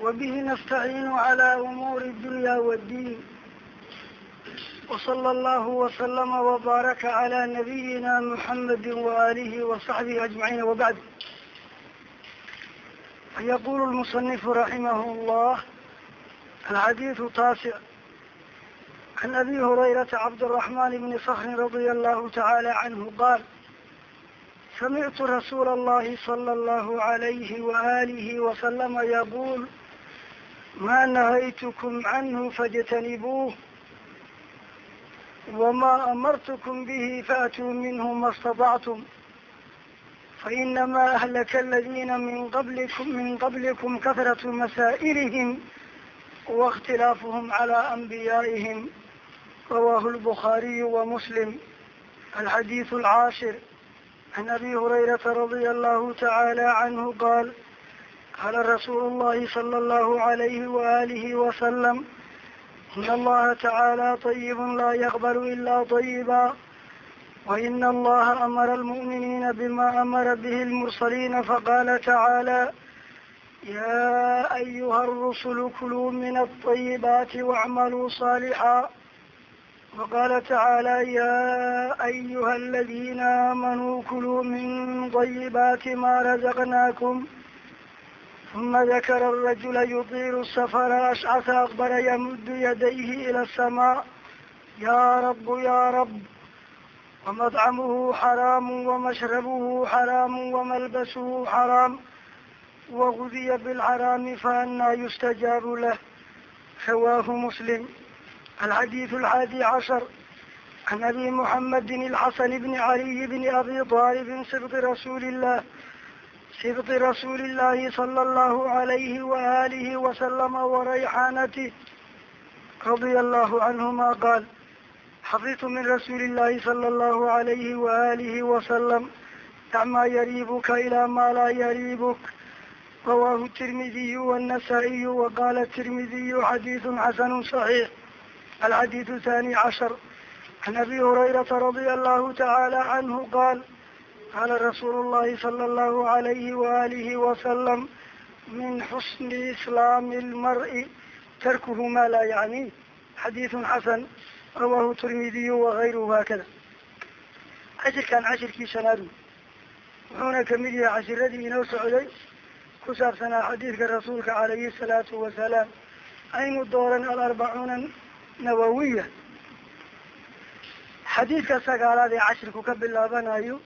وبه نستعين على أمور الدنيا والدين وصلى الله وسلم وبارك على نبينا محمد وآله وصحبه أجمعين وبعد يقول المصنف رحمه الله الحديث التاسع عن أبي هريرة عبد الرحمن بن صخر رضي الله تعالى عنه قال samictu rasuula allahi sala allahu calayhi waaalihi wasalama yaquul maa nahaytukum canhu fajtanibuuh wamaa amartukum bihi faatuu minhu ma statactum fainamaa ahlaka aladiina min qablikum min qablikum kahratu masaa'ilihim waاkhtilaafuhm calaa anbiyaa'ihim rawaahu lbukhaariyu wa muslim alxadiisu alcaashir عن أبي هريرة رضي الله تعالى عنه قال قال رسول الله صلى الله عليه وآله وسلم إن الله تعالى طيب لا يقبل إلا طيبا وإن الله أمر المؤمنين بما أمر به المرسلين فقال تعالى يا أيها الرسل كلوا من الطيبات واعملوا صالحا وقال تعالى يا أيها الذين آمنوا كلوا من طيبات ما رزقناكم ثم ذكر الرجل يطيل السفر أشعث أكبر يمد يديه إلى السماء يا رب يا رب ومطعمه حرام ومشربه حرام وملبسه حرام وغذي بالحرام فأنى يستجاب له رواه مسلم الحديث الحادي عشر عن أبي محمد الحسن بن علي بن أبي طالب سبط رسول الله سبط رسول الله صلى الله عليه وآله وسلم وريحانته رضي الله عنهما قال حفظت من رسول الله صلى الله عليه وآله وسلم دع ما يريبك إلى ما لا يريبك رواه الترمذي والنسائي وقال الترمذي حديث حسن صحيح الحديث الثاني عشر عن أبي هريرة رضي الله تعالى عنه قال قال رسول الله صلى الله عليه وآله وسلم من حسن إسلام المرء تركه ما لا يعنيه حديث حسن رواه الترمذي وغيره هكذا cashir kan cashirkii shanaadu wuxuuna kamid yahay cashiradii inoo socday ku saabsanaa xadiidka rasuulka calayhi salaatu wasalaam aynu dooran alarbacuuna nawawiya xadiidka sagaalaad ee cashirku ka bilaabanayo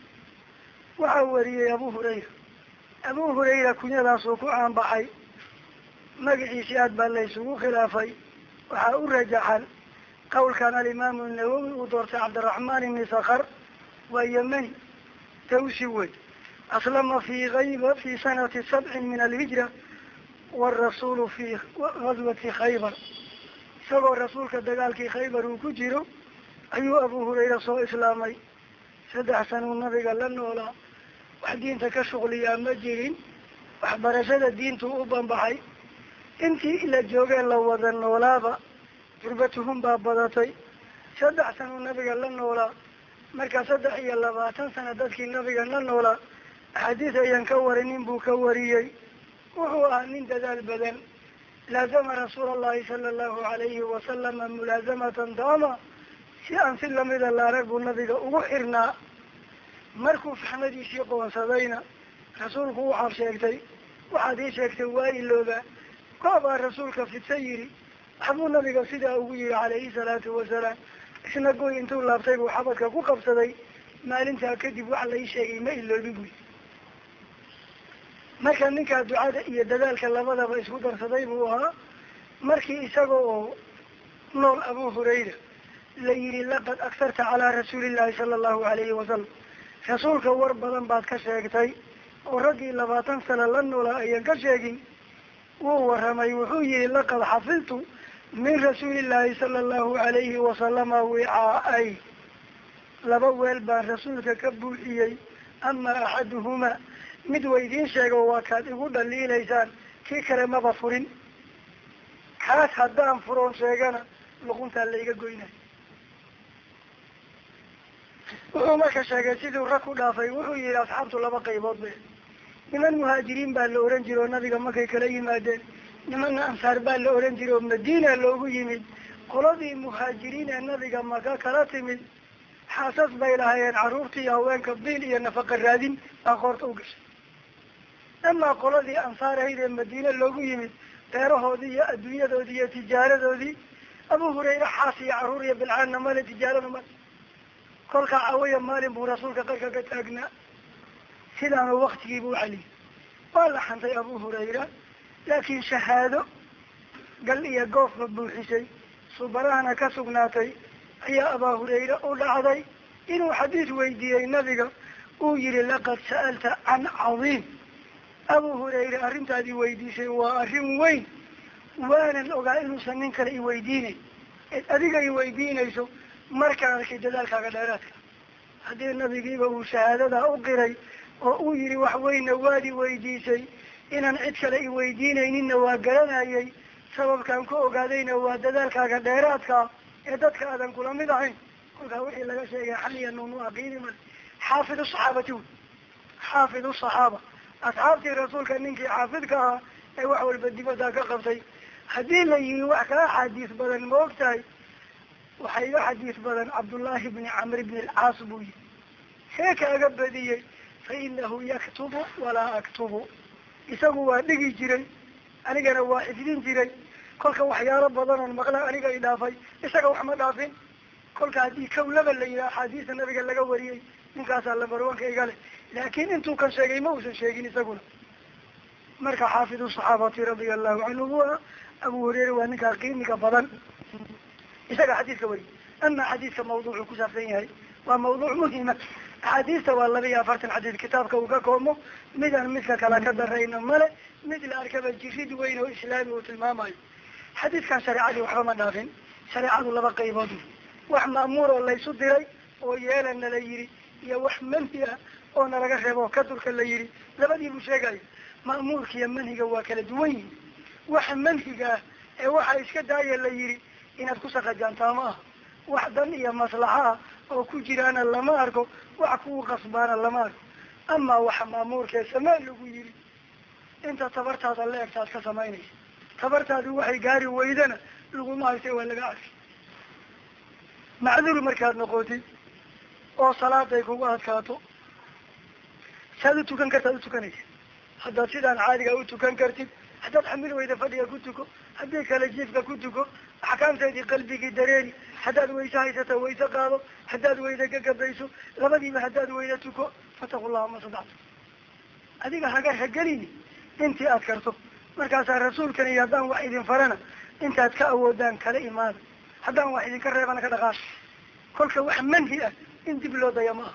waxaa wariyey abu hurayra. Abu hurayra kunyadaasuu ku caanbaxay magaciisi aad baa la isugu khilaafay. Waxaa u rajaxan qawlkan alimaamu nawowi uu doortay cabdiraxmaan ibni sakar waa yemeni dawsi wey aslama fi kayba fi sanati sabcin min alhijra warasuulu fi gaswati khaybar isagoo rasuulka dagaalkii khaybar uu ku jiro ayuu abu hurayra soo islaamay. Saddex sanuu nabiga la noolaa wax diinta ka shuqliyaa ma jirin waxbarashada diintu u banbaxay. Intii la joogee la wada noolaaba durbatuhum baa badatay. Saddex sanuu nabiga la noolaa marka saddex iyo labaatan sana dadkii nabiga la noolaa axaadiis ayaan ka warinin buu ka wariyey. Wuxuu ahaa nin dadaal badan laazama rasuul allahi sala allahu alayhi wasalama mulaazamatan daama si aan si lamida laarag buu nabiga ugu xirnaa markuu faxmadiisii qoonsadayna rasuulku waxaad sheegtay waxaad ii sheegtay waa ilooba koobaa rasuulka fidsa yidhi waxbuu nabiga sidaa ugu yihi calayhi salaatu wasalaam isna goy intuu laabtay buu xabadka ku qabsaday maalintaa kadib wax lai sheegay ma iloobi buy marka ninkaa ducada iyo dadaalka labadaba isku darsaday buu ahaa. Markii isaga oo nool abu hurayra la yihi laqad agtarta calaa rasuulillahi sala allahu alayhi wasalam rasuulka war badan baad ka sheegtay oo raggii labaatan sana la noolaa ayaan ka sheegin wuu waramay wuxuu yihi laqad xafidtu min rasuulillahi sala allahu alayhi wasalama wicaa-ay laba weel baan rasuulka ka buuxiyey ama axaduhumaa mid waydiin sheego waa kaad igu dhaliilaysaan kii kale maba furin. Kaas haddaan furoon sheegana luquntaa laiga goynay wuxuu marka sheegay siduu rag ku dhaafay wuxuu yihi asxaabtu laba qaybood be niman muhaajiriin baa la ohan jira oo nabiga markay kala yimaadeen. Nimanna ansaar baa la ohan jiray oo madiina loogu yimid. Qoladii muhaajiriin ee nabiga maka kala timid? Xaasas bay lahaayeen carruurtii haweenka biil iyo nafaqa raadin baa qoorta u gashay amaa qoladii ansaar ahayd ee madiine loogu yimid beerahoodii iyo adduunyadoodii iyo tijaaradoodii abu hurayra xaas iyo carruur iyo bilcaanna male tijaarada male kolkaa cawaya maalin buu rasuulka qarka ka taagnaa. Sidaanu waktigiibu ucaliyay waa la xantay abu hurayra laakiin shahaado gal iyo goofba buuxisay subarahana ka sugnaatay ayaa abaa hurayra u dhacday inuu xadiis weydiiyey nabiga. Uu yihi laqad sa'alta can cadiim abu hurayra arrintaad iweydiisay waa arrin weyn. Waanan ogaa inuusan nin kale iweydiinayn adiga iweydiinayso markaan arkay dadaalkaaga dheeraadka. Haddii nabigiiba uu shahaadadaa u qiray oo uu yihi wax weyna waad iweydiisay inaan cid kale iweydiinayninna waa garanayay. Sababkaan ku ogaadayna waa dadaalkaaga dheeraadka ee dadka aadan kula mid ahayn. Kolkaa wixii laga sheegay xaliya nunu aqiini male. Xaafid usaxaabati wy xaafid usaxaaba asxaabtii rasuulka ninkii xaafidka ahaa ee wax walba dibaddaa ka qabtay haddii la yihi wax kaa xadiis badan ma og tahay waxaa iga xadiis badan cabdullaahi bni camr bni alcaas buu yihi see kaaga badiyey fa inahu yaktubu walaa aktubu isagu waa dhigi jiray anigana waa xifdin jiray kolka waxyaalo badan oon maqla aniga i dhaafay isaga wax ma dhaafin kolka haddii kawlaba la yihi axaadiista nabiga laga wariyey ninkaasaa lambarwanka iga leh laakin intuu kan sheegay ma uusan sheegin isaguna marka xaafidu saxaabati radia allahu canhu bu a abu hureyre waa ninkaa qiimiga badan isaga xadiiska wariy ama xadiiska mawduucu ku saabsan yahay waa mawduuc muhima axaadiista waa laba iyo afartan xadiis kitaabka uu ka koomo midaan midka kale ka darayna male mid la arkaba jirid weyn oo islaami uu tilmaamayo xadiiskan shareecadii waxba ma dhaafin shareecadu laba qaybood wax ma'muur oo laysu diray oo yeela nala yidhi iyo wax manhi ah oo nalaga reebo. Oo kadulka la yidhi labadii buu sheegayo ma'muurka iyo manhiga waa kala duwan yihiin waxa manhiga ah ee waxa iska daaya la yidhi inaad ku saqajaantaa ma ah wax dan iyo maslaxa ah oo ku jiraana lama arko wax kugu qasbaana lama arko. Amaa waxa ma'muurkee samaa lagu yidhi inta tabartaada la egtaad ka samaynaysa. Tabartaadi waxay gaari weydana laguma haysa waa laga arkay macdur markaad noqotid oo salaaday kugu adkaato saad u tukan kartaad utukanaysa haddaad sidaan caadiga utukan kartid haddaad xamil weyda fadhiga ku tuko haddii kale jiifka ku tuko axkaamteedii qalbigii dareeri haddaad wayse haysato wayse qaado haddaad weyda gagabayso labadiiba haddaad weyda tuko fataqu llaha ma sadacto adiga haga hagelini intii aad karto. Markaasaa rasuulkan iyo haddaan wax idin farana intaad ka awoodaan kala imaada. Haddaan wax idinka reebana ka dhaqaaq kolka wax manhi ah in dib loo daya ma aha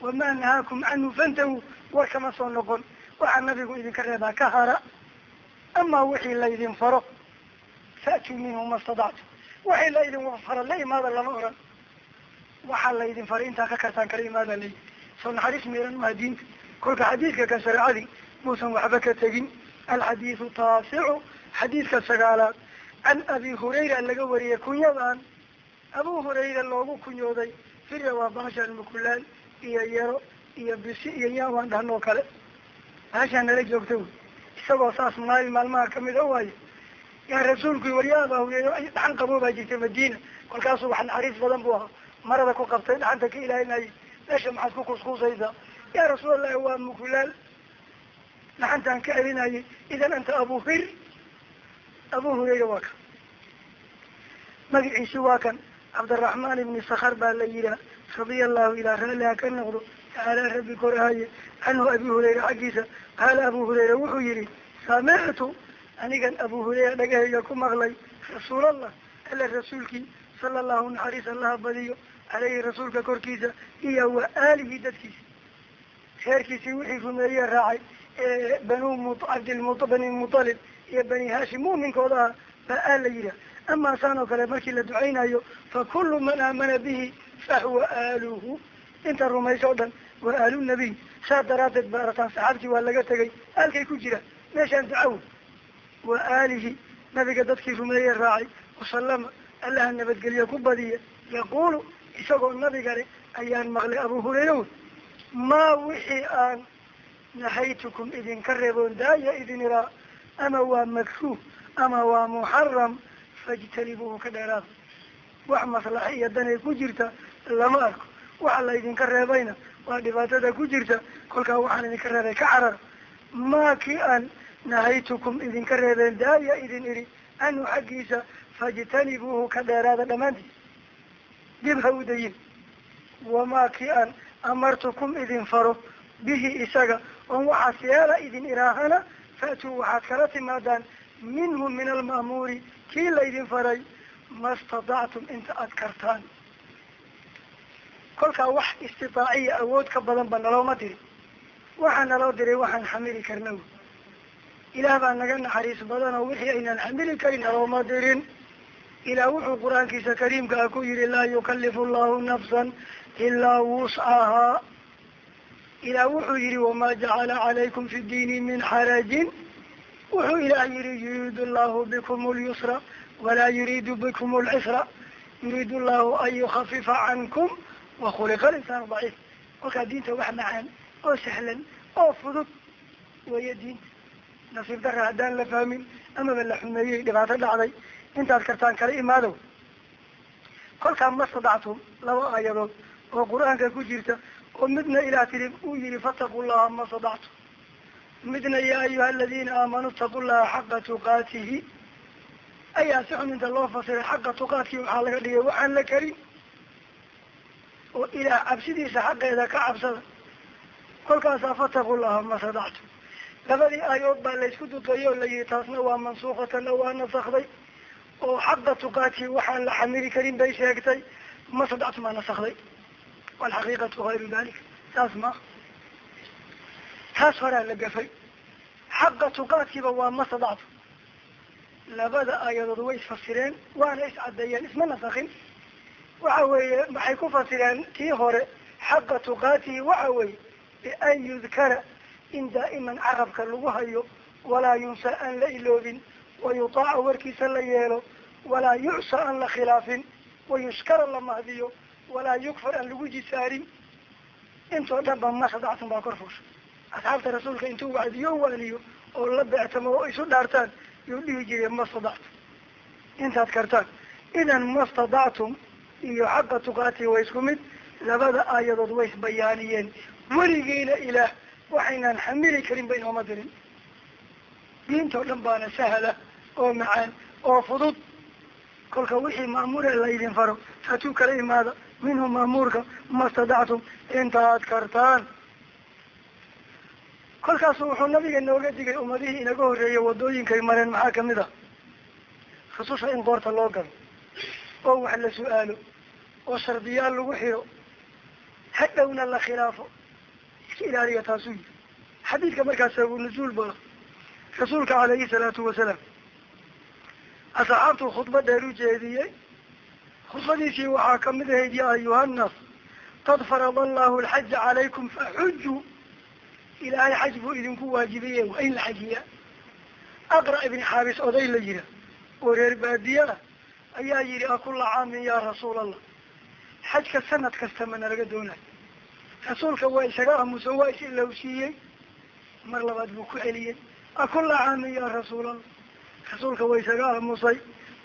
wamaa nahaakum canhu fantahu war kama soo noqon waxaa nabigu idinka reebaa ka hara amaa wixii laydin faro fa'tuu minhu ma stadactu waxii la idin faro la imaada lama oran waxaa laydin faray intaa ka kartaan kala imaada layi soo naxariis miiran maha diinta kolka xadiidka kan shareecadii muusan waxba ka tegin alxadiidu taasicu xadiidka sagaalaad can abi hurayra laga wariyay kunyadan abu hurayra loogu kunyooday firya waa baashaan mukulaal iyo yaro iyo bisi iyo yaan dhahnoo kale. Baashaa nala joogta wy isagoo saas maalin maalmaha ka mid a waayo yaa rasuulku warya abaa hureyra dhaxan qaboo baa jirtay madiina. Kolkaasuu wax naxariis badan buu ahaa. Marada ku qabtay dhaxanta ka ilaalinayay meesha maxaad ku kuskuusaysaa yaa rasuulallahi waa mukulaal dhaxantaan ka celinayay idan anta abu hir abu hurayra waa kan. Magaciisi waa kan. Cabdiraxmaan ibni sakar baa la yihaa radia allahu ilaa raaliha ka noqdo tacaala rabbi korahaye canhu abi hurayra xaggiisa. Qaala abu hurayra wuxuu yihi samictu anigan abu hurayra dhagahayga ku maqlay rasuulallah alla rasuulkii sala allahu naxariis allaha badiyo caleyhi rasuulka korkiisa iyo wa aalihi dadkiisa. Reerkiisii wixii rumeeye raacay banu cabdilmu bani mutalib iyo bani hashim mu'minkooda ah baa aal la yihaah amaa saan oo kale markii la ducaynayo fa kullu man aamana bihi fahuwa aaluhu inta rumayso o dhan waa aalu nabiy saas daraaddeed ba arataan saxaabtii waa laga tegay aalkay ku jiraan meeshaan ducawo wa aalihi nabiga dadkii rumeeye raacay wasalama allaha nabadgelyo ku badiya yaqulu isagoo nabiga le ayaan maqlay abu hurayra maa wixii aan nahaytukum idinka reeboon daaya idin iraa ama waa makruuh ama waa muxaram fajtanibuuhu ka dheeraada wax maslaxa iyo danay ku jirta lama arko. Waxa la idinka reebayna waa dhibaatada ku jirta kolkaa waxaan idinka reebay ka carar. Maa kii aan nahaytukum idinka reebeen daaya idin idhi anhu xaggiisa fajtanibuuhu ka dheeraada dhammaantiis dib ha u dayin. Wamaa kii aan amartukum idin faro bihi isaga oon waxaas yeela idin iraahana faatuu waxaad kala timaadaan minhu min alma'muuri kii laydin faray ma stadactum inta aada kartaan kolkaa wax istitaaciya awood ka badan ba nalooma dirin waxaa naloo diray waxaan xamili karna wy ilaah baa naga naxariis badan oo wixii aynaan xamili karin nalooma dirin ilaah wuxuu qur'aankiisa kariimka ah ku yihi laa yukalifu llahu nafsan ilaa wuscahaa ilaah wuxuu yihi wamaa jacala calaykum fi diini min xarajin wuxuu ilaah yihi yuriidu llahu bikum lyusra walaa yuriidu bikum lcisra yuriidu llahu an yukafifa cankum wakhuliqa linsaanu daciif kolkaa diinta wax macaan oo sahlan oo fudud weeye diinta nasiib dara haddaan la fahmin amaba la xumeeyey dhibaato dhacday intaad kartaan kala imaadow kolkaa ma stadactum laba aayadood oo qur'aanka ku jirta oo midna ilaah tiri uu yihi fataqu llaha ma stadactum midna yaa ayuha aladiina aamanuu itaqu llaha xaqa tuqaatihi ayaa si xun inta loo fasiray xaqa tuqaadkii waxaa laga dhigay waxaan la karin oo ilaah cabsidiisa xaqeeda ka cabsada kolkaasaa fataqu llaha ma stadactum labadii aayood baa laysku duqeeyey oo la yihi taasna waa mansuuqatan oo waa nasakday oo xaqa tuqaadkii waxaan la xamili karin bay sheegtay ma stadactum aa nasakday walxaqiiqatu gayru dalika saas ma taas horaa la gafay. Xaqa tuqaadkiiba waa ma stadactum labada aayadood way isfasireen waana iscadeeyeen isma nasakin waxa weeye maxay ku fasireen tii hore xaqa tuqaatihi waxa weeye bian yudkara in daa'iman carabka lagu hayo walaa yunsa aan la iloobin wayutaaca warkiisa la yeelo walaa yucsa aan la khilaafin wayushkara la mahdiyo walaa yukfar aan lagu jisaarin. Intoo dhan ba ma sadactum baa kor fuusha asxaabta rasuulka intuu wacdiyo waaniyo oo la beectamo oo isu dhaartaan yuu dhihi jiray ma stadactum intaad kartaan. Idan ma stadactum iyo xaqa tuqaati waa isku mid labada aayadood way isbayaaniyeen weligiina ilaah waxaynaan xamili karin ba inooma dirin. Diintao dhan baana sahla oo macaan oo fudud. Kolka wixii ma'muure laydin faro hatuu kala imaada minhu ma'muurka ma stadactum intaad kartaan kolkaasu wuxuu nabiga nooga digay ummadihii inaga horreeyay wadooyinkay mareen maxaa ka mid ah rususha in goorta loo galo oo wax la su'aalo oo shardiyaal lagu xiro hadhowna la khilaafo. Iska ilaaliya taasuu yiri xadiidka markaas abu nuzuul ba rasuulka calayhi salaatu wasalaam asxaabtuu khudba dheer u jeediyey. Khudbadiisii waxaa ka mid ahayd ya ayuha nnaas qad farada allahu alxaja calaykum faxujuu ilaahay xaj buu idinku waajibiye waa in la xajiyaa aqra' ibni xaabis oday la yira oo reer baadiye ah ayaa yihi akula caamin ya rasuul allah xajka sanad kasta ma nalaga doonayo rasuulka waa isaga aamusan waa is ilowsiiyey mar labaad buu ku celiyey akula caamin ya rasuul allah rasuulka waa isaga aamusay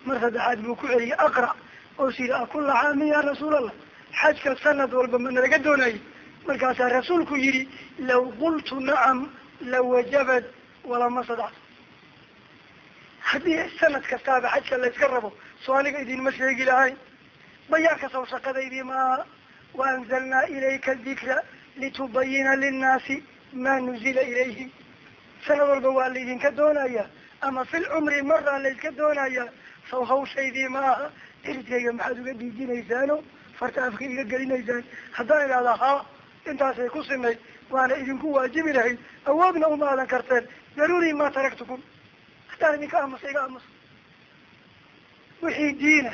mar saddexaad buu ku celiyey aqra' oo is yihi akula caamin ya rasuul allah xajka sanad walba ma nalaga doonayo markaasaa rasuulku yihi law qultu nacam lawajabat walama sadactu haddii sanad kastaaba xajka layska rabo soo aniga idinma sheegi lahayn. Bayaanka saw shaqadaydii maaha waanzalnaa ilayka dikra litubayina linnaasi ma nuzila ilayhim sanad walba waa laydinka doonaya ama fil cumri maraa layska doonaya. Saw hawshaydii maaha eridkayga maxaad uga dhiijinaysaano farta afka iga gelinaysaan. Haddaan idhahda ha intaasay ku sinay waana idinku waajibi lahayd. Awoodna uma adan karteen. Daruuri ma taraktukum. Haddaan idinka aamusa iga aamusa wixii diina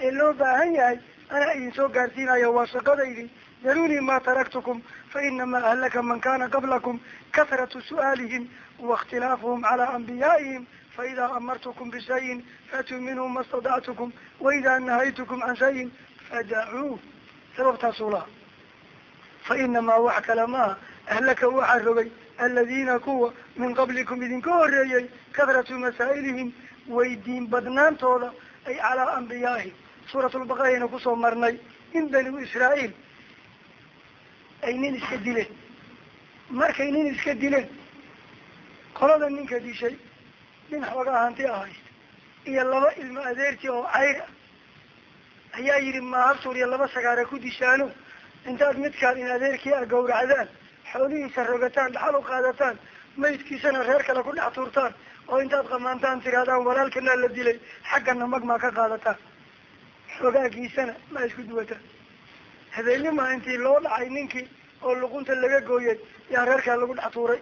ee loo baahan yahay anaa idin soo gaarsiinayo waa shaqadaydii daruuni ma taraktukum fa inamaa ahlaka man kana qablakum kasratu su'aalihim waاkhtilaafuhum calaa anbiyaa'ihim. Faidaa amartukum bishayin faatuu minhu ma stadactukum waidaa nahaytukum can shayin fadacuuh sababtaasuu laha fa inamaa wax kale maaha ahlaka waxaa rogay aladiina kuwa min qablikum idinka horreeyey kahratu masaa'ilihim weydiin badnaantooda ay calaa anbiyaa'ihim suuratulbaqarayna ku soo marnay in banu israa'iil ay nin iska dileen markay nin iska dileen qolada ninka dishay nin xoogaa hanti ahayst iyo laba ilmo adeerti oo cayr ayaa yidhi mahabtuur iyo laba sagaara ku dishaano intaad midkaan in adeerkii gawracdaan xoolihiisa rogataan dhaxal u qaadataan maydkiisana reer kale ku dhex tuurtaan oo intaad qamaantaan tirahdaan walaalkanaa la dilay xaggana mag maa ka qaadataan. Xogaagiisana ma isku duwataan. Habeennimaa intii loo dhacay ninkii oo luqunta laga gooyay yaa reerkaa lagu dhex tuuray.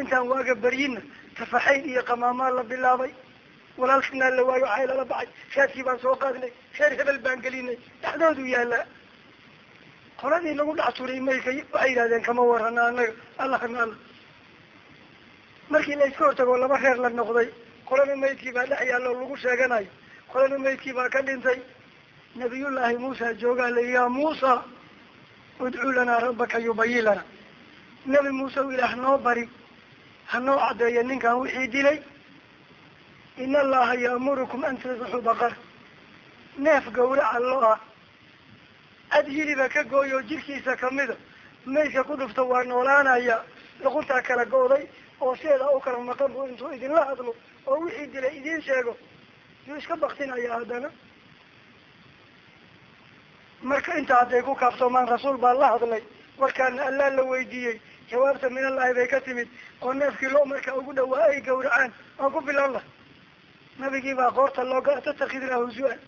Intaan waaga baryina tafaxayn iyo qamaamaa la bilaabay. Walaalkanaa la waayo waxay lala baxay. Shaadkii baan soo qaadnay reer hebel baan gelinay dhexdoodu yaallaa qoladii lagu dhex turay mayka waxay yidhahdeen kama warana anaga allahna alla markii la iska hortagoo laba reer la noqday qolana maydkii baa dhex yaalla oo lagu sheeganayo qolana maydkii baa ka dhintay. Nabiyullaahi muusa joogaa la yaa muusa udcu lanaa rabbaka yubayin lana. Nebi muuse u ilaah noo bari hanoo caddeeya ninkan wixii dilay. In allaha yaamurukum an tadbaxuu baqara neef gawraca lo ah ad hiliba ka gooyo jirkiisa kamida maydka ku dhufta waa noolaanaya. Luquntaa kala go'day oo sideeda u kala maqan bu intuu idinla hadlo oo wixii dilay idiin sheego. Yuu iska baktinaya haddana. Marka inta hadday ku kaaftoomaan rasuul baa la hadlay. Warkaana allaa la weydiiyey. Jawaabta min allahi bay ka timid. Oo neefkii loo markaa ugu dhawaa ay gawracaan oo ku filan lah nabigii baa qoorta looga tatakidna husu-an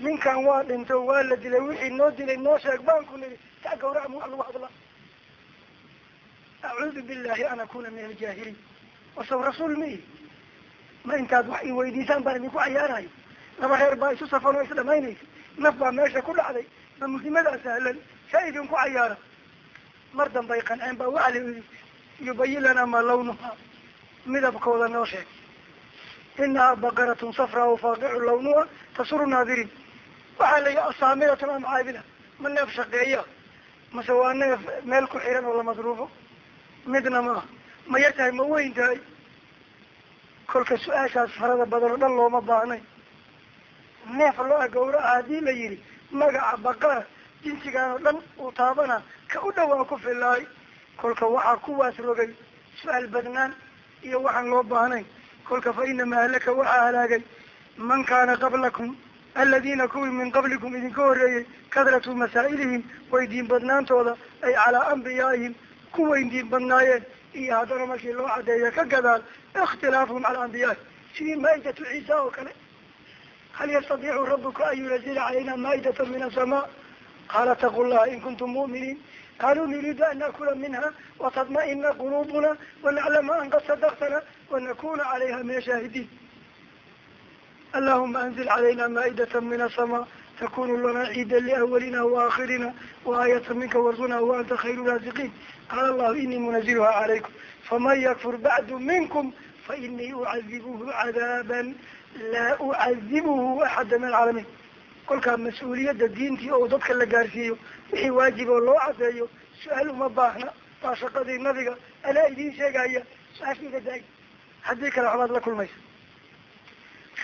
ninkan waa dhinto waa la dilay wixii noo dilay noo sheeg baan ku nidhi taa gawrac ma wax lagu hadla acuudu billahi an akuna min aljaahiliin. Wasaw rasuul mihi ma intaad wax i weydiisaan baan idinku cayaarayo laba reer baa isu safan oo isdhamaynaysa naf baa meesha ku dhacday. Ma muhimadaa sahlan saa idinku cayaara. Mar dambay qanceen baa waxaa la yidhi yubayin lanaa maa lawnuha midabkooda noo sheeg. Inahaa baqaratun safraa faaqicu lawnuha tasuru naadiriin waxaa la yihi asaamiratun am caabida. Ma neef shaqeeya mase waa neef meel ku xiran oo la masruufo? Midna ma aha ma yar tahay ma weyn tahay? Kolka su'aashaas farada badan oo dhan looma baahnay neef loo gawraca haddii la yihi magaca baqara jinsigaan oo dhan uu taabana ka u dhawaa ku filaay kolka waxaa kuwaas rogay su'aal badnaan iyo waxaan loo baahnayn. Kolka fa inamaa halaka waxaa halaagay man kaana qablakum aladiina kuwii min qablikum idinka horreeyey kadratu masaa'ilihim weydiin badnaantooda ay calaa anbiyaa'ihim ku weydiin badnaayeen iyo haddana markii loo cadeeyo ka gadaal ikhtilaafuhum calaa anbiyaai sidii maa'idatu ciisa oo kale hal yastadiicu rabuka an yunazila calayna maa'idata min asamaa qaala taqu llaha in kuntum mu'miniin qaluu nuriidu an naakula minha watadma'ina quluubuna wanaclama an qad sadaqtana wanakuna calayha min ashaahidiin allahuma anzil calayna maa'idata min asamaa takunu lana ciida liawalina waakhirina waayata minka warquna wa anta khayru raasiqiin qaala allahu inii munaziluha calaykum faman yakfur bacdu minkum fainii ucadibuhu cadaaban laa ucadibuhu axada min alcaalamiin kolkaa mas'uuliyadda diintii oo dadka la gaarsiiyo wixii waajib oo loo cadeeyo su'aal uma baahna waa shaqadii nabiga anaa idiin sheegaya su'aasha iga daay haddii kale waxbaad la kulmaysa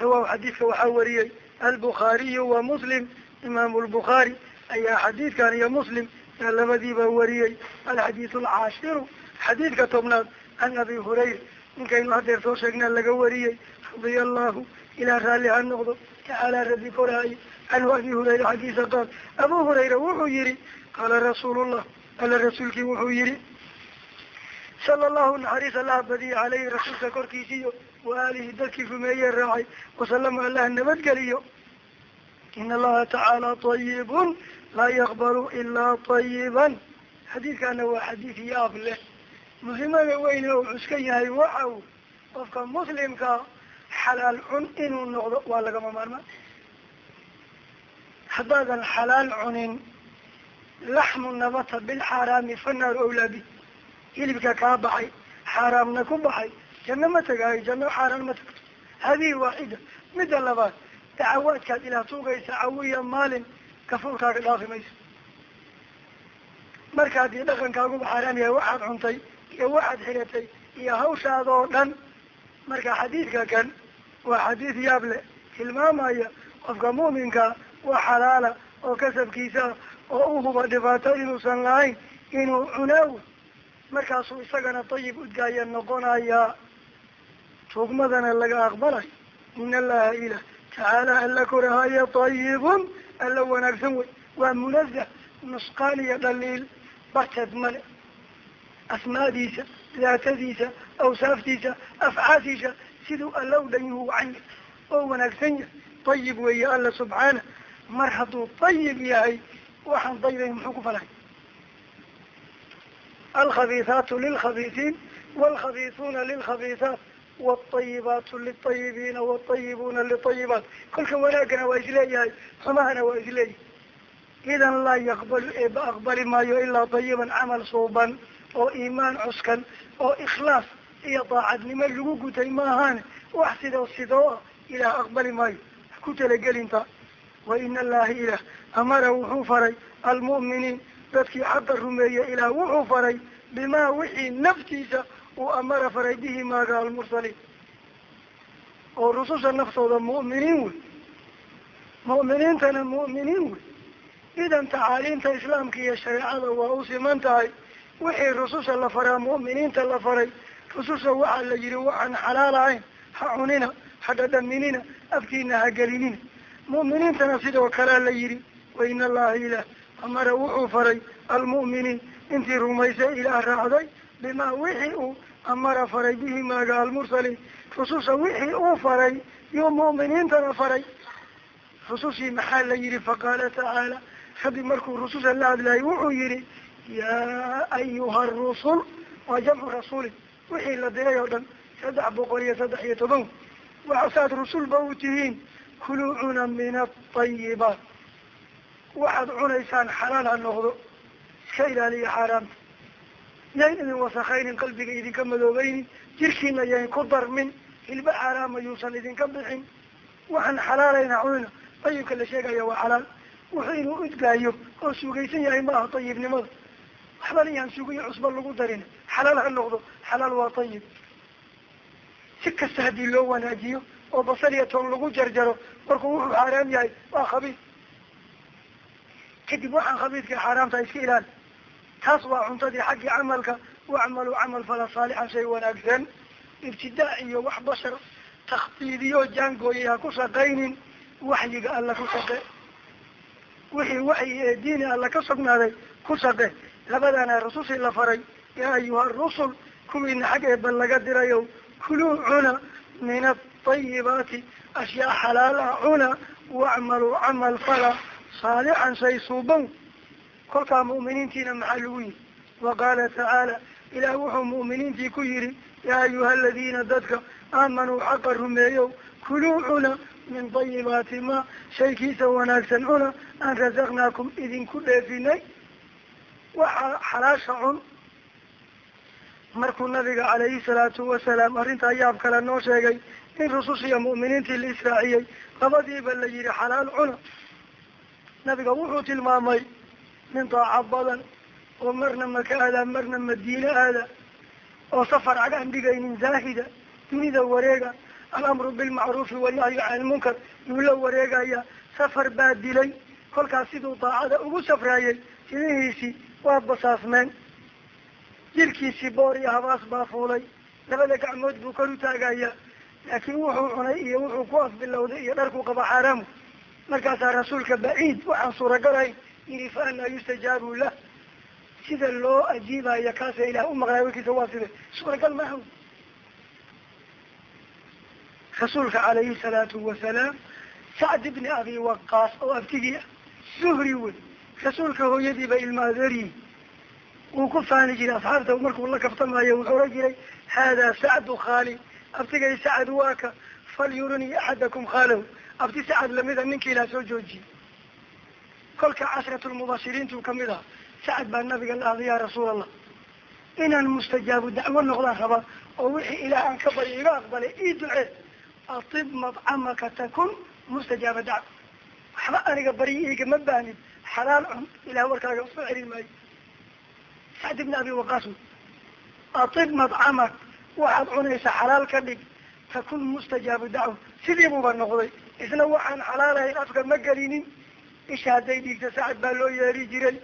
rawahu xadiidka waxaa wariyey albukhaariyu wa muslim imaamu lbukhaari ayaa xadiidkan iyo muslim yaa labadiiba wariyey alxadiidu alcaashiru xadiidka tobnaad can abi hurayra ninkaynu hadeer soo sheegnaa laga wariyey radia allahu ilaa raalli ha noqdo tacaala rabbi koraayo canhu abi hurayra xaggiisa qaal abu hurayra wuxuu yihi qaala rasuulullah alla rasuulkii wuxuu yihi sala allahu naxariis allaha badiya caleyhi rasuulka korkiisiiyo wa aalihi dadkii rumeeye raacay wasalama allah nabadgeliyo. In allaha tacaala tayibun laa yaqbalu ilaa tayiban xadiidkaana waa xadiid yaab leh. Muhimada weyne uu cuskan yahay waxa uu qofka muslimkaa xalaal cun inuu noqdo waa lagama maarmaan. Haddaadan xalaal cunin laxmu nabata bilxaaraami fanaaru awlaabi hilibka kaa baxay xaaraamna ku baxay janno ma tegaayo janno xaaraan ma tagto hadihi waaxida midda labaad dacawaadkaad ilaah tuugaysa cawiya maalin kafuurkaaga dhaafi mayso. Marka haddii dhaqankaaguba xaaraam yahay waxaad cuntay iyo waxaad xiratay iyo hawshaada oo dhan marka xadiidka kan waa xadiid yaab leh tilmaamaya qofka mu'minkaa waa xalaala oo kasabkiisa oo u huba dhibaato inuusan lahayn inuu cunaawo markaasuu isagana dayib udgaaya noqonayaa tuugmadana laga aqbalay. In allaha ilah tacaala alla korahaya dayibun alla wanaagsan wey. Waa munazah nusqaan iyo dhaliil barteed male asmaadiisa daatadiisa awsaaftiisa afcaashiisa siduu alla u dhan yuhu wacan yahay oo wanaagsan yahay. Dayib weeye alla subxaana. Mar hadduu dayib yahay waxaan dayibayn muxuu ku falay alkhabiisaatu lilkhabiisiin waalkhabiisuuna lilkhabiisaat waalطayibaatu lilطayibiina waalطayibuuna liطayibaat kolka wanaagana waa isleeyahay xumahana waa isleeyahay idan laa yaqbalu eeba aqbali maayo ilaa dayiban camal suuban oo iimaan cuskan oo ikhlaas iyo daacadnimo lagu gutay maahaane wax sidoo sidoo ah ilaah aqbali maayo ha ku talagelinta wa ina allaha ilah amara wuxuu faray almu'miniin dadkii xaqa rumeeyey ilaah wuxuu faray bimaa wixii naftiisa uu amara faray bihi maaga almursaliin. Oo rususha naftooda mu'miniin wey mu'miniintana mu'miniin wey idan tacaaliimta islaamka iyo shareecada waa u siman tahay wixii rususha la faraa mu'miniinta la faray rususha waxaa la yihi waxaan xalaal ahayn ha cunina ha dhadhaminina afkiina ha gelinina. Mu'miniintana sidoo kalea la yihi wa in allaha ilah amara wuxuu faray almu'miniin intii rumaysay ilaah raacday bimaa wixii uu amara faray bihi maaga almursaliin rususha wixii uu faray yuu mu'miniintana faray. Rusushii maxaa la yihi faqaala tacaala rabbi markuu rususha la hadlayay wuxuu yihi yaa ayuha rusul waa jamcu rasuulin wixii la diray oo dhan saddex boqol iyo saddex iyo toban waxaasaad rusulba u tihiin? Kuluu cuna min atayibaat waxaad cunaysaan xalaal ha noqdo iska ilaaliya xaaraamta yayn idin wasakaynin qalbiga idinka madoobaynin jirkiina yayn ku darmin hilba xaaraama yuusan idinka bixin waxaan xalaalayna cunina dayibka la sheegaya waa xalaal wuxuu inuu udgaayo oo sugaysan yahay ma aha dayibnimada waxban iyaan sugiyo cusba lagu darin xalaal ha noqdo xalaal waa dayib si kasta haddii loo wanaajiyo oo basal iyo toon lagu jarjaro markuu wuxuu xaaraam yahay waa khabiis kadib waxaan khabiiska xaaraamta iska ilaali taas waa cuntadii xaggii camalka wacmaluu camal fala saalixan shay wanaagsan. Ibtidaa iyo wax bashar takhdiidiyo jaangooyay ha ku shaqaynin waxyiga alla ku shaqe. Wixii waxyi ee diini alla ka sugnaaday ku shaqe. Labadana rusushii la faray yaa ayuha rusul kuwiina xag eeba laga dirayo kuluu cuna min atayibaati ashyaa xalaala cuna wacmaluu camal fala saalixan shay suuban kolkaa mu'miniintiina maxaa lagu yihi wa qaala tacaala ilaah wuxuu mu'miniintii ku yihi yaa ayuha aladiina dadka aamanuu xaqa rumeeyow kuluu cuna min dayibaati ma shaykiisa wanaagsan cuna aan rasaqnaakum idinku dheefinay. Waxaa xalaasha cun. Markuu nabiga calayhi salaatu wasalaam arrintaa yaab kale noo sheegay in rusushiiyo mu'miniintii la israaciyey labadiiba la yihi xalaal cuna nabiga wuxuu tilmaamay nin daaca badan oo marna maka aada marna madiine aada oo safar cagaan dhigaynin zaahida dunida wareega alamru bilmacruufi wannahyu can ilmunkar yuu la wareegaya. Safar baa dilay kolkaas siduu daacada ugu safraayey sinihiisii waa basaasmeen. Jirkiisii boor iyo habaas baa fuulay. Labada gacmood buu kor u taagaya laakiin wuxuu cunay iyo wuxuu ku afbilowday iyo dharkuu qaba xaaraamu markaasaa rasuulka baciid waxaan suuragalayn yidhi fa anaa yustajaabu lah. Sida loo ajiibaya kaasa ilaah u maqlay warkiisa waa side suuragal maaha rasuulka calayhi salaatu wasalaam sacd ibni abi waqaas oo abtigii ah zuhri wey rasuulka hooyadiiba ilma adeeryihi wuu ku faani jiray asxaabta markuu la kaftamayo wuxuu oran jiray haadaa sacdu khaali. Abtigay sacad waaka falyurini axadakum khaalahu abti sacad lamida ninkii ilaa soo joojiyey kolka casratulmubashiriintuu ka mid aha sacad baa nabiga la ahday ya rasuul allah inaan mustajaabu dacwo noqdaan rabaa oo wixii ilaah aan ka baryo iga aqbalay ii ducee atib madcamaka takun mustajaaba dacwa waxba aniga baryo igama baanid xalaal cun ilah warkaaga soo celin maayo. Sacd ibni abi waqaas atib madcamak waxaad cunaysa xalaal ka dhig takun mustajaabu dacwa sidii buuba noqday isna waxaan xalaalahayn afka ma gelinin. Isha hadday dhiigta sacad baa loo yeeri jiray.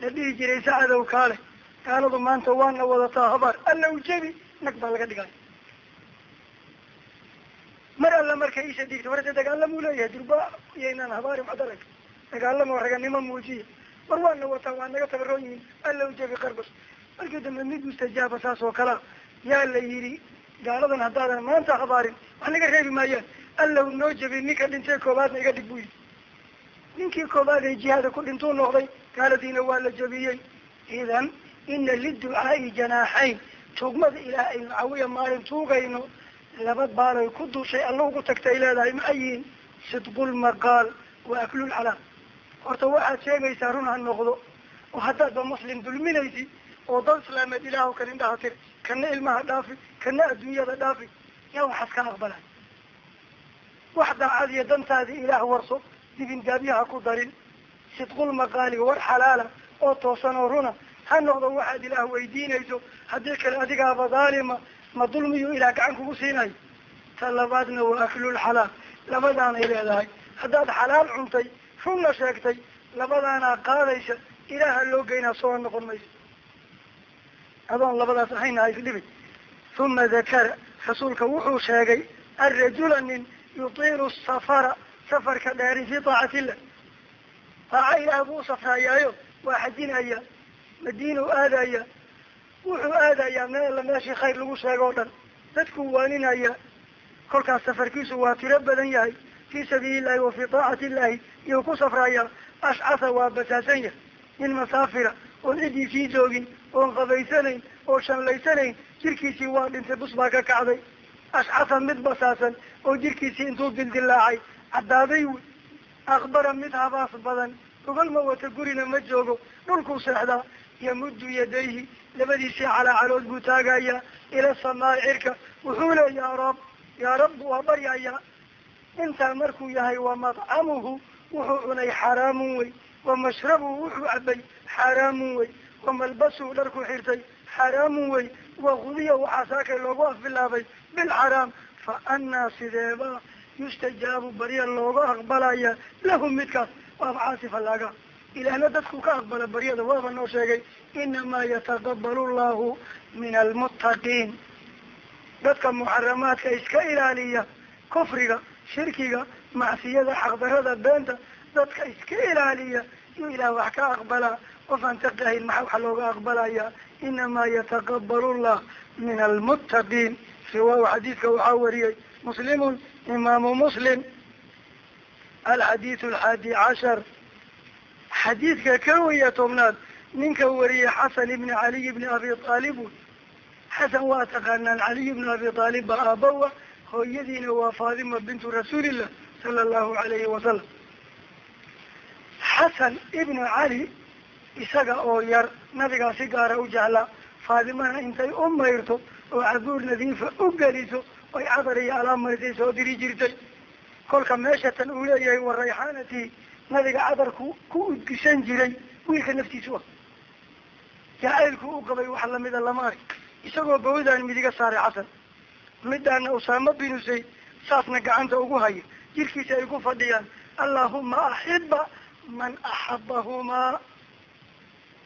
La dhihi jiray sacadow kaale. Gaaladu maanta waana wadataa habaar. Alla u jebi nag baa laga dhigay mar alla markay isha dhiigta warse dagaalamuu leeyahay? Durba iyaynaan habaari macdalag dagaalamo raganimo muujiya. War waana wataa waa naga tabaroon yihiin. Alla jebi qarbas markii dambe mid mustajaaba saas oo kalea yaa la yidhi gaaladan haddaadan maanta habaarin wax naga reebi maayaan allaw noo jebi ninka dhintay koobaadna iga dhig buu yidhi ninkii koobaad ee jihaada ku dhintuu noqday gaaladiina waa la jebiyey idan ina liducaai janaaxayn tuugmada ilaah aynu cawiya maalin tuugayno laba baalay ku dushay alla ugu tagtay leedahay ma ayihin sidqulmaqaal wa aklulxalaal horta waxaad sheegaysaa run ha noqdo oo haddaadba muslim dulminaysid oo dad islaameed ilaahu kan indhaha tir kana ilmaha dhaafi kana adduunyada dhaafi yaa waxaas ka aqbalay wax daacad iyo dantaadii ilaah warso dibindaabyaha ku darin. Sidqulmaqaali war xalaala oo toosan oo runa. Ha noqdo waxaad ilaah weydiinayso haddii kale adigaaba dhaalima ma dulmiyuu ilaah gacan kugu siinayo ta labaadna waa aklulxalaal labadaanay leedahay. Haddaad xalaal cuntay runna sheegtay labadaanaa qaadaysa ilaaha loo geynaa soo noqon mayso. Adoon labadaas ahayna ha uma dakara rasuulka wuxuu sheegay arajula yutiilu safara safarka dheeri fii taacati illah taaca ilaah buu usafraayaayo waa xajinaya madiinau aadaya wuxuu aadayaa meel alla meeshii khayr lagu sheego o dhan dadkuu waaninaya kolkaas safarkiisu waa tiro badan yahay fii sabiili illahi wa fii taacati illahi iyuu ku safrayaa ashcasa waa basaasan yahay nin masaafira oon cidiisii joogin oon qabaysanayn oo shanlaysanayn jirkiisii waa dhintay bus baa ka kacday ashcasa mid basaasan oo jirkiisii intuu dildilaacay caddaaday wy akbara mid habaas badan gogol ma wata gurina ma joogo dhulkuu seexdaa yamuddu yadayhi labadiisii calaacalood buu taagayaa ila samaai cirka wuxuu le yaa rab yaa rab waa baryayaa intaa markuu yahay wa madcamuhu wuxuu cunay xaraamun wey wa mashrabuhu wuxuu cabay xaraamun wey wa dharku xirtay xaraamun wey wa gudiya waxaa saakay loogu afbilaabay bilxaraam fa anaa sideeba yustajaabu barya looga aqbalaya lahu midkaas waaba caasifa laaga ilaahna dadku ka aqbala baryada waaba noo sheegay? Inamaa yataqabalu llahu min almuttaqiin dadka muxaramaadka iska ilaaliya kufriga shirkiga macsiyada xaqdarada beenta dadka iska ilaaliya yuu ilaah wax ka aqbalaa qof aan taqi ahayn maxaa waxa looga aqbalaya? Inamaa yataqabalu min almuttaqiin riwaayo xadiidka waxaa wariyey muslimun imaamu muslim alxadiidu alxaadi cashar xadiidka kow iyo tobnaad ninka wariyey xasan ibni caliy ibni abi aalib xasan waa taqaanaan caliy ibni abi aalib ba aabawa hooyadiina waa faadima bintu rasuulillah sala allahu alayhi wasalam xasan ibnu cali isaga oo yar nabigaa si gaara u jeclaa faadimana intay u mayrto oo cabuur nadiifa u geliso oy cadar iyo alaamarisay soo diri jirtay. Kolka meesha tan uu leeyahay wa rayxaanatii nabiga cadarku ku udgishan jiray wiilka naftiisu ah jacaylku u qabay wax lamida lama arg isagoo bawdaan midiga saaray xasan midaana usaama binu zayd saasna gacanta ugu haya. Jirkiisa ay ku fadhiyaan allahuma axiba man axabahumaa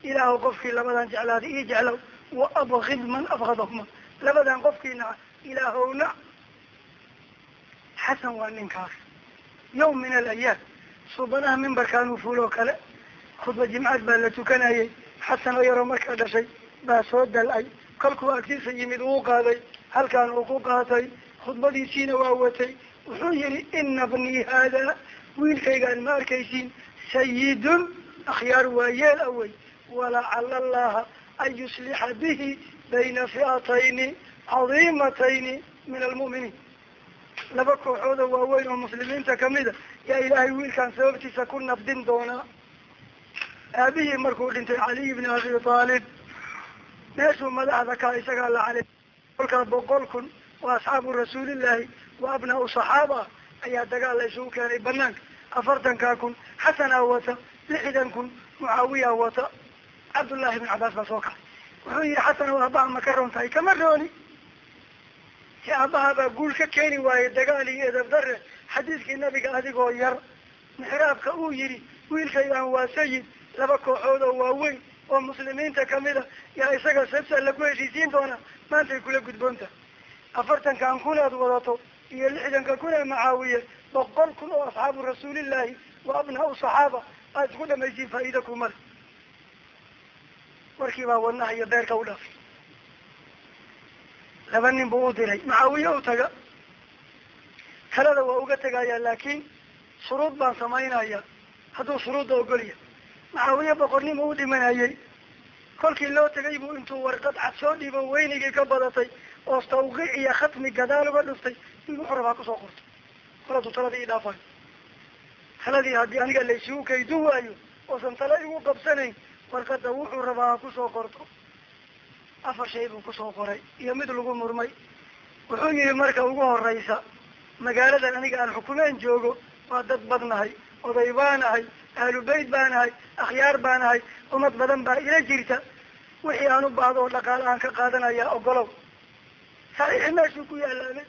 ilaahu qofkii labadan jeclaaday ii jeclow wa abgid man abgadahuma labadan qofkii naca ilaahow nac xasan waa ninkaas. Yawm min alayaam suubanaha mimbarkaanuu fuuloo kale khudba jimcaad baa la tukanayay xasan oo yaroo markaa dhashay baa soo dal-ay kolkuu agtiisa yimid uu qaaday halkaan uu ku qaatay khudbadiisiina waa watay. Wuxuu yihi ina bnii haada wiilkaygaan ma arkaysiin sayidun akhyaar waa yeel awey walacala allaha an yuslixa bihi bayna fi'atayni cadiimatayni min almu'miniin laba kooxooda waaweyn oo muslimiinta kamida yaa ilaahay wiilkaan sababtiisa ku nabdin doonaa aabihii markuu dhintay caliy ibni abi aalib meeshuu madaxda kaa isagaa la cali kolkaa boqol kun waa asxaabu rasuulillahi wa abnaa-u saxaaba ayaa dagaal la isugu keenay banaanka afartankaa kun xasanaa wata lixdan kun mucaawiya wata cabdullahi ibn cabaas baa soo kacay wuxuu yihi xasan oo aabbaha ma ka roon tahay kama rooni. Si aabbaha baa guul ka keeni waaye dagaal iyo edab dare xadiiskii nabiga adigoo yar mixraabka uu yihi wiilkaydan waa sayid laba kooxood oo waaweyn oo muslimiinta kamida yaa isaga sabsa lagu heshiisiin doona maantay kula gudboonta. Afartankan kun aad wadato iyo lixdanka kun ee macaawiye boqol kun oo asxaabu rasuulillahi wa abnaa-u saxaaba aad isku dhamaysiin faa'iida kumale warkii baa wadnaha iyo beerka u dhaafay laba nin buu u diray. Macaawiye u taga. Talada waa uga tegaya laakiin shuruud baan samaynaya hadduu shuruudda ogolya macaawiye boqornimo u dhimanayay. Kolkii loo tegay buu intuu warqad cad soo dhiibo weynigii ka badatay oo tawqiic iyo khatmi gadaal uga dhuftay in wuxuu rabaa ku soo qorto koladu taladii idhaafayo taladii haddii aniga laysugu kaydin waayo oosan tala igu qabsanayn warqada wuxuu rabaa ha ku soo qorto? Afar shay buu ku soo qoray iyo mid lagu murmay. Wuxuu yihi marka ugu horeysa magaaladan aniga aan xukumeen joogo waa dad badnahay oday baanahay ahlu beyt baanahay akhyaar baanahay ummad badan baa ila jirta. Wixii aan u baahdo oo dhaqaale aan ka qaadanaya ogolow saxiixi meeshuu ku yaalaabay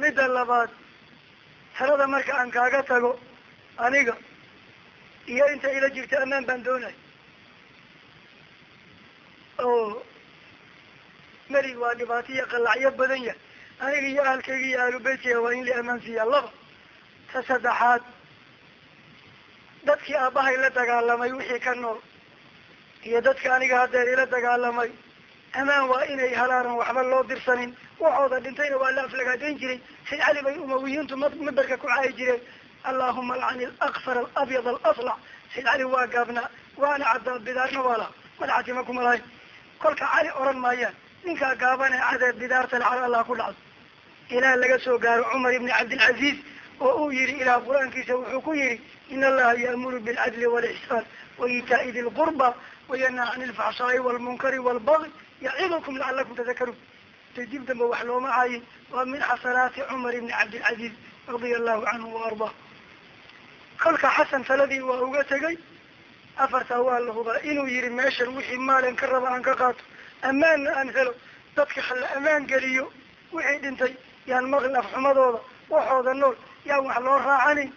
midda labaad talada marka aan kaaga tago aniga iyo inta ila jirta ammaan baan doonay oo melig waa dhibaato iyo qalacyo badan yah aniga iyo ahalkayga iyo ahlu beytkayga waa in la amaan siiyaa laba. Ta saddexaad dadkii aabbahay la dagaalamay wixii ka nool iyo dadka aniga haddeer ila dagaalamay amaan waa inay halaaran waxba loo dirsanin. Waxooda dhintayna waa la aflagaadayn jiray. Sayd cali bay umawiyiintu m mimbarka ku caayi jireen. Allahuma alcani alakfar alabyad alaslac sayd cali waa gaabnaa waana caddaa bidaarna waa laha madaxatima kuma lahayn kolka cali oran maayaan. Ninkaa gaabane cadee bidaarta lacala allah ku dhacdo. Ilaa laga soo gaaro cumar ibni cabdilcaziiz oo uu yihi ilaah qur'aankiisa wuxuu ku yihi in allaha ya'muru bilcadli walixsaan wa iitaa'i di lqurba wayanhaa cani ilfaxshaai walmunkari walbagi yacidukum lacalakum tadakaruun tay dib dambe wax looma caayin waa min xasanaati cumar ibni cabdilcaziiz radia allahu canhu wa ardah kolka xasan taladii waa uga tegay afartaa waa la hubaa inuu yihi meeshan wixii maalen ka raba aan ka qaato ammaanna aan helo dadka hala ammaan geliyo wixii dhintay yaan maqlin afxumadooda waxooda nool yaan wax loo raacanin.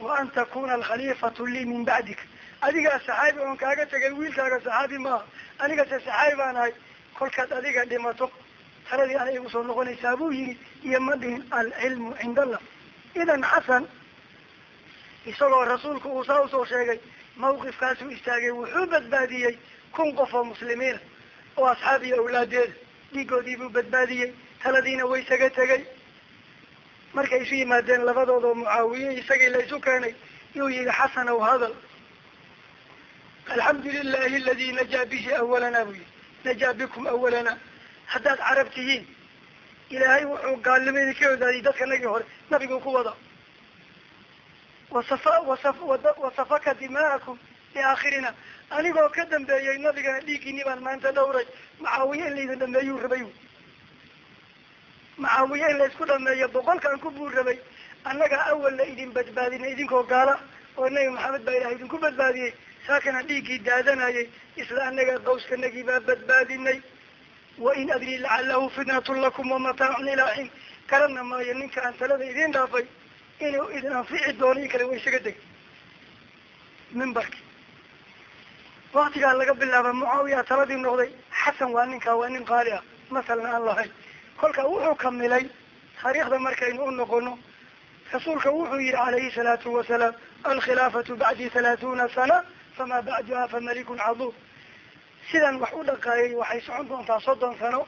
Wa an takuna alkhaliifatu lii min bacdika adigaa saxaabi oon kaaga tegay wiilkaaga saxaabi maaha anigase saxaabi baan ahay kolkaad adiga dhimato taladii ana igu soo noqonaysaa buu yihi iyo ma dhihin alcilmu cinda allah. Idan xasan isagoo rasuulku uu saa u soo sheegay mawqifkaasuu istaagay wuxuu badbaadiyey kun qof oo muslimiina oo asxaab iyo awlaadeeda dhiigoodii buu badbaadiyey taladiina way isaga tegay markay isu yimaadeen labadooda oo mucaawiye isagii la isu keenay yuu yihi xasan ow hadal. Alxamdu lilahi aladi najaa bihi awalana buu yihi najaa bikum awalana haddaad carab tihiin ilaahay wuxuu gaalnimadii ka odaadiyey dadka nagii hore nabiguu ku wada wasafaka dima'akum liaakhirina anigoo ka dambeeyey nabigana dhiiggiini baan maanta dhawray macaawiye in laydin dhameeyuu rabay macaawiye in laysku dhameeyo boqolkan ku buu rabay annagaa awal la idin badbaadinay idinkoo gaala oo nabi maxamed baa ilaah idinku badbaadiyey saakana dhiiggii daadanayay isla annaga qawskanagii baa badbaadinay wain adri lacalahu fitnatun lakum wamataacun ilaa xiin karana maayo ninka aan talada idin dhaafay inuu idin anfici doono in kale wa isaga deg mimbarki waktigaa laga bilaaba mucaawiya taladii noqday xasan waa ninkaa waa nin qaali ah masalan aan lahayn. Kolka wuxuu kamilay taariikhda markaynu u noqono rasuulka wuxuu yihi calayhi salaatu wasalaam alkhilaafatu bacdi halaathuuna sana famaa bacduha fa malikun caduum sidan wax u dhaqaayay waxay socon doontaa soddon sano.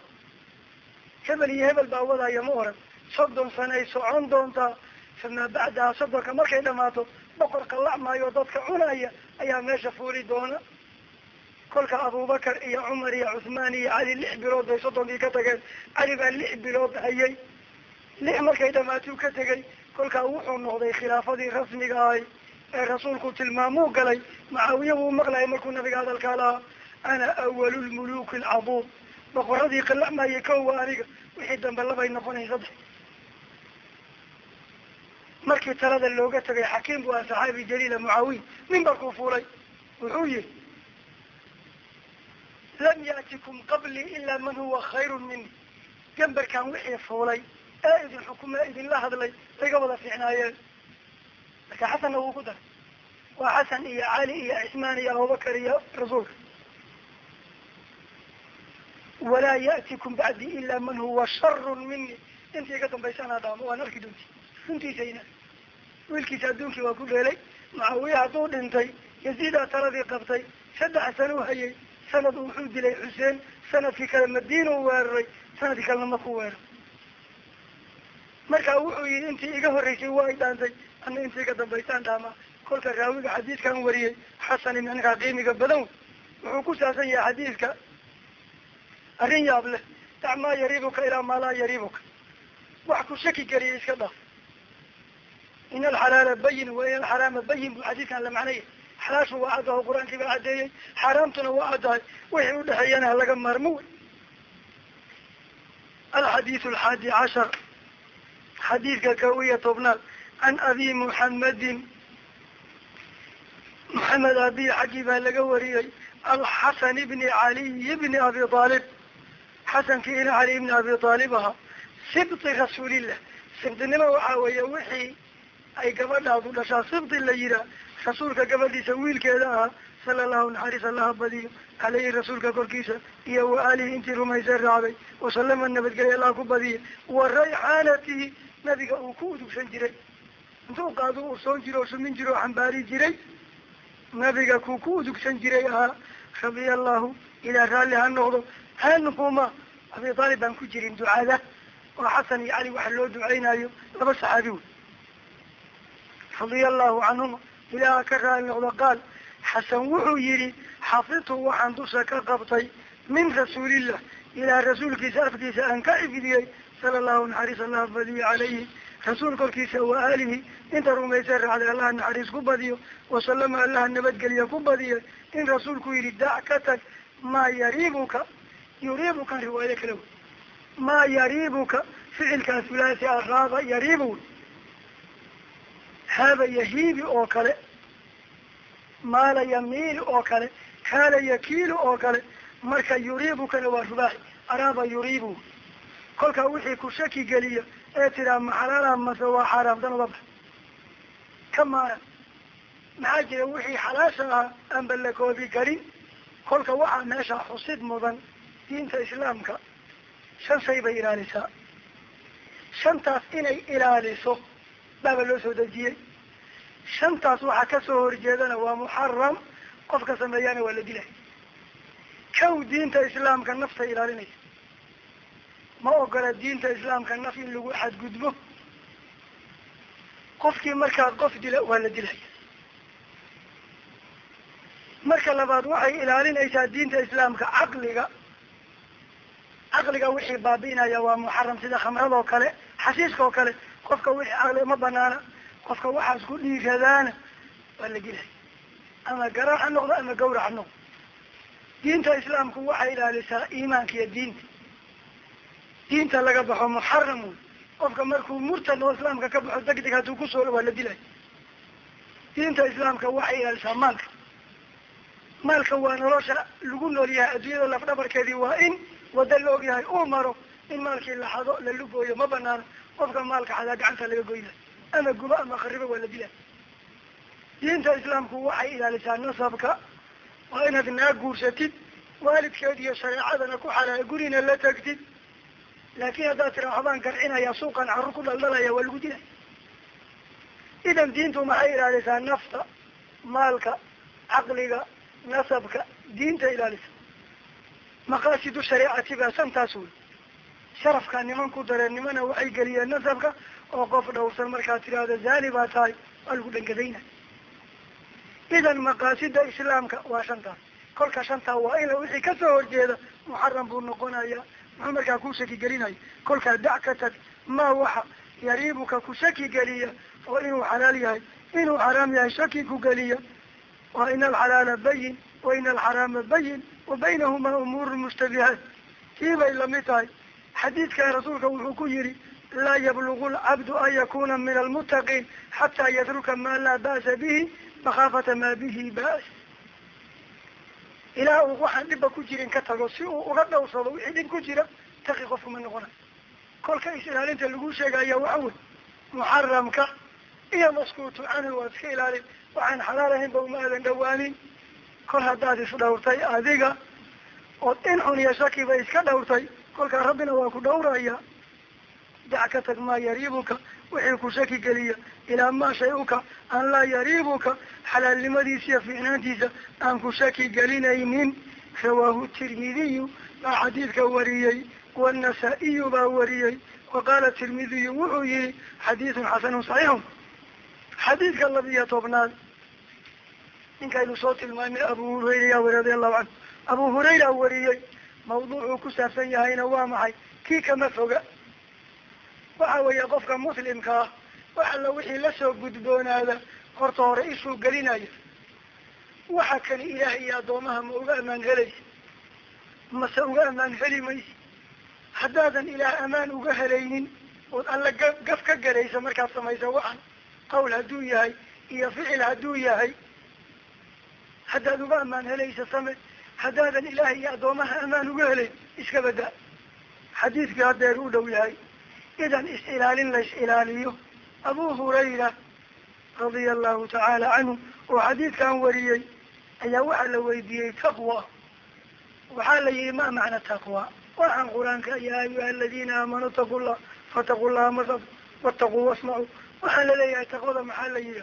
Hebel iyo hebel baa wadaya ma oran. Soddon sanoay socon doontaa famaa bacdaha soddonka markay dhamaato boqor qallac maayo dadka cunaya ayaa meesha fuuli doona. Kolka abubakar iyo cumar iyo cuthmaan iyo cali lix bilood bay soddonkii ka tageen. Cali baa lix bilood hayay. Lix markay dhamaatuu ka tegay kolkaa wuxuu noqday khilaafadii rasmiga ahay ee rasuulku tilmaamuu galay. Macaawiye wuu maqlayay markuu nabiga hadalkaa lahaa ana awalu lmuluki alcaduud boqoradii qallac maayay kowa aniga wixii dambe labay noqonayn saddex markii talada looga tegay xakiim bu ah saxaabi jaliila mucaawiya mimbarkuu fuulay. Wuxuu yihi lam ya'tikum qablii ilaa man huwa khayrun mini gambarkan wixii fuulay ee idin xukume idinla hadlay bayga wada fiicnaayeen marka xasanna wuu ku daray waa xasan iyo cali iyo cismaan iyo abubakar iyo rasuulka walaa ya'tikum bacdi ila man huwa sharun mini intii ka dambaysa anaa dhaamo waan arki doonti. Runtiisayna wiilkiisa adduunkii waa ku dheelay mucaawiya hadduu dhintay yaziidaa taladii qabtay saddex sana u hayay sanad wuxuu dilay xuseen sannadkii kale madiina u weeraray sannadkii kalena maku weerar marka wuxuu yihi intii iga horreysay waa i dhaantay ana intii ka dambaysaan dhaamaa kolka raawiga xadiidkan wariyey xasan ibn qiimiga badan wuxuu ku saabsan yahay xadiidka arrin yaab leh dac maa yariibuka ilaa maa laa yariibuka wax ku shaki geliya iska dhaaf in alxalaala bayin wa in alxaraama bayin buu xadiidkan la macnaya xalaashu waa caddaho qur'aankii baa caddeeyey xaaraamtuna waa caddahay wixii udhexeeyana halaga maarmo wey alxadiidu alxaadi cashar xadiidka kow iyo tobnaad can abi muxamedin maxamed abiy xaggii baa laga wariyey alxasan ibni caliy ibni abi aalib xasankii ina cali ibni abi aalib ahaa sibti rasuulillah sibtinimo waxaa weeye wixii ay gabadhaadu dhashaa. Sibti la yihaa rasuulka gabadhiisa wiilkeeda ahaa sala allahu naxariis allaha badiyo caleyhi rasuulka korkiisa iyo wa aalihi intii rumaysa raacday wasalama nabadgelya allah ku badiya wa rayxaanatihi nabiga uu ku udugsan jiray. Intuu qaadu ursoon jiro oo sumin jiro oo xambaari jiray nabiga kuu ku udugsan jiray ahaa radia allahu ilaa raalli ha noqdo. Canhuma abi aalib baan ku jirin ducada oo xasan iyo cali waxa loo duceynayo laba saxaabi wey radia allahu canhuma ilaaha ka raali noqdo qaal xasan wuxuu yihi xafidtu waxaan dusha ka qabtay min rasuulillah. Ilaa rasuulkiisa afkiisa aan ka xifdiyey sala allahu naxariis allah badiyo calayhi rasuul korkiisa wa aalihi inta rumaysa raacday allaha naxariis ku badiyo wasalama allaha nabadgeliya ku badiya in rasuulku yihi dac ka tag maa yariibuka? Yuriibukan riwaayo kale. Wey maa yariibuka? Ficilkaas ulaasi yariibu. wey haaba yahiibi oo kale maala yamiili oo kale kaala yakiilu oo kale marka yuriibukana waa rubaaxi araaba yuriibu kolkaa wixii ku shaki geliya ee tiraa ma xalaala mase waa xaaraamdan uga bax ka maara maxaa jira wixii xalaasha ahaa aanba la koobi karin kolka waxaa meesha xusid mudan diinta islaamka shan shay bay ilaalisaa shantaas inay ilaaliso baaba loo soo dejiyey. Shantaas waxaa ka soo horjeedana waa muxaram qofka sameeyaana waa la dilay. Kow diinta islaamka nafta ilaalinaysa ma ogola diinta islaamka naf in lagu xadgudbo? Qofkii markaa qof dila waa la dilaya marka labaad waxay ilaalinaysaa diinta islaamka caqliga. Caqliga wixii baabi'inaya waa muxaram sida khamrada kale xasiiska oo kale qofka wixii caqli ma banaana qofka waxaas ku dhiiradaana waa la dilaya ama garaac ha noqdo ama gawrac ha noqdo. Diinta islaamku waxay ilaalisaa iimaanka iyo diinta. Diinta laga baxo muxaram wey qofka markuu murtad oo islaamka ka baxo deg deg hadduu ku soo waa la dilay. Diinta islaamka waxay ilaalisaa maalka. Maalka waa nolosha lagu nool yahay. Adduunyada lafdhabarkeedii waa in wada la og yahay. Uu maro in maalkii la xado la lugooyo ma banaano qofka maalka xadaa gacanta laga goyna ama gubo ama kharibo waa la dilay diinta islaamku waxay ilaalisaa nasabka waa inaad naa guursatid waalidkeed iyo shareecadana ku xalaala gurina la tagtid. Laakin haddaad tira waxbaan garcinaya suuqan carur ku dhaldhalaya waa lagu dilay idan diintu maxay ilaalisaa nafta maalka caqliga nasabka? Diinta ilaalisa maqaasidu shareecati baa santaas wey sharafkaa niman ku dareen nimana waxay geliyeen nasabka oo qof dhowrsan markaad tiraahdo zani baa tahay waa lagu dhangadayna. Idan maqaasida islaamka waa shantaas kolka shantaa waa ina wixii ka soo horjeeda muxaram buu noqonaya muxuu markaa ku shaki gelinayo kolkaa dac ka tag maa waxa yariibuka ku shaki geliya oo inuu xalaal yahay. Inuu xaraam yahay shaki ku geliya. Wa ina alxalaala bayin wa ina alxaraama bayin wa baynahumaa umuuru mushtabihaat. Kii bay la mid tahay xadiidkan rasuulka wuxuu ku yihi laa yablugu lcabdu an yakuna min almuttaqiin xataa yatruka maa laa ba'sa bihi makhaafata maa bihi ba's ilaa uu waxaan dhibba ku jirin ka tago si uu uga dhowrsado wixii dhib ku jira taqi qofku ma noqonayo kolka is-ilaalinta lagu sheegaya waxa wey muxaramka iyo maskuutu canhu waad iska ilaalin waxaan xalaal ahaynba uma aadan dhawaanin. Kol haddaad isdhawrtay adiga ood in xun iyo shakiba iska dhawrtay kolkaa rabbina waa ku dhawraya dac ka tag maa yariibuka wixii ku shaki geliya ilaa maa shay-uka an laa yariibuka xalaalnimadiisa iyo fiicnaantiisa aan ku shaki gelinaynin. Rawaahu tirmidiyu baa xadiidka wariyey wannasa-iyu baa wariyey wa qaala tirmidiyu wuxuu yihi xadiidun xasanun saxiixun. Xadiidka labiyo tobnaad ninkaynu soo tilmaamay abu hurayra wari radi allahu canhu abu hurayra wariyey mawduucuu ku saabsan yahayna waa maxay? Kii kama foga. Waxa weeye qofka muslimka ah wax alla wixii la soo gudboonaada horta hore ishuu gelinaya waxa kani ilaah iyo addoomaha ma uga amaan helaysa mase uga amaan heli maysi haddaadan ilaah amaan uga helaynin ood alla ga gaf ka galaysa markaad samaysa waxan qawl hadduu yahay iyo ficil hadduu yahay haddaad uga amaan helaysa same haddaadan ilaah iyo addoomaha amaan uga helayn iska bada xadiidkii haddeer u dhow yahay idan is-ilaalin la is-ilaaliyo abu hurayra radia allahu tacaala canhu oo xadiidkan wariyey ayaa waxaa la weydiiyey taqwa waxaa la yihi ma macna taqwa waxaan qur'aanka ya ayuha aladiina aamanuu taqu llah fataqu llaha masad wataquu wasmacuu waxaa la leeyahay taqwada maxaa la yihi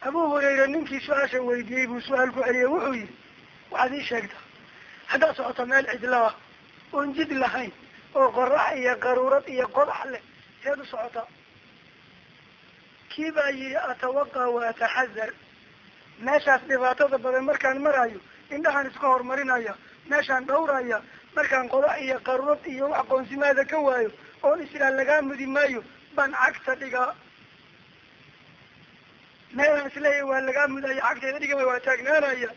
abu hurayra ninkii su'aasha weydiiyey buu su'aal ku celiyey wuxuu yihi waxaad ii sheegtaa haddaad socoto meel cidla ah oon jid lahayn oo qorax iyo qaruurad iyo qodax leh seed u socotaa kii baa yihi atawaqa wa ataxadar meeshaas dhibaatada badan markaan marayo indhahaan iska horumarinaya meeshaan dhawraya markaan qodax iyo qaruurad iyo wax qoonsimaada ka waayo oon islaan lagaa mudi maayo baan cagta dhigaa meelaan isleeyahy waa lagaa mudaya cagteeda dhigama waa taagnaanaya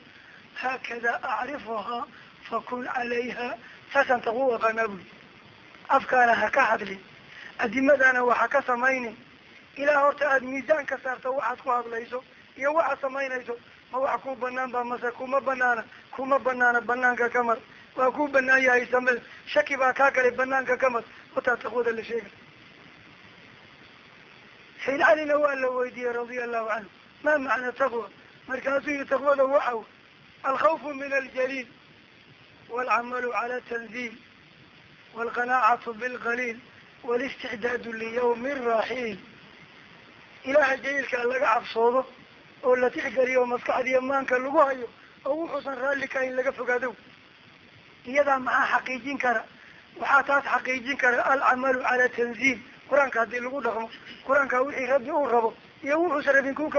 haakada acrifuhaa fakun calayha saasaan taku aqaanaa buyi afkaana ha ka hadlin adimadaana waxa ka samaynin ilaa horta aada miisaan ka saarto waxaad ku hadlayso iyo waxaad samaynayso ma wax ku banaan ba mase kuma banaana kuma banaana banaanka ka mar waa ku banaan yahay same shaki baa kaa galay banaanka ka mar wataa taqwada la sheegay sayd calina waa la weydiiyey radia allahu canhu ma macna taqwa markaasuu yihi taqwada waxaw alkhawfu min aljaliil walcamalu cala tanziil walqanaacatu bilqaliil walisticdaadu liyawmi raxiil ilaaha jaliilkaa laga cabsoodo oo la tixgeliyo oo maskaxdiiyo maanka lagu hayo oo wuxuusan raalli ka in laga fogaado iyadaa maxaa xaqiijin kara waxaa taas xaqiijin kara alcamalu cala tanziil qur'aanka haddii lagu dhaqmo qur'aanka wixii rabbi uu rabo iyo wuxuusan rabin kuu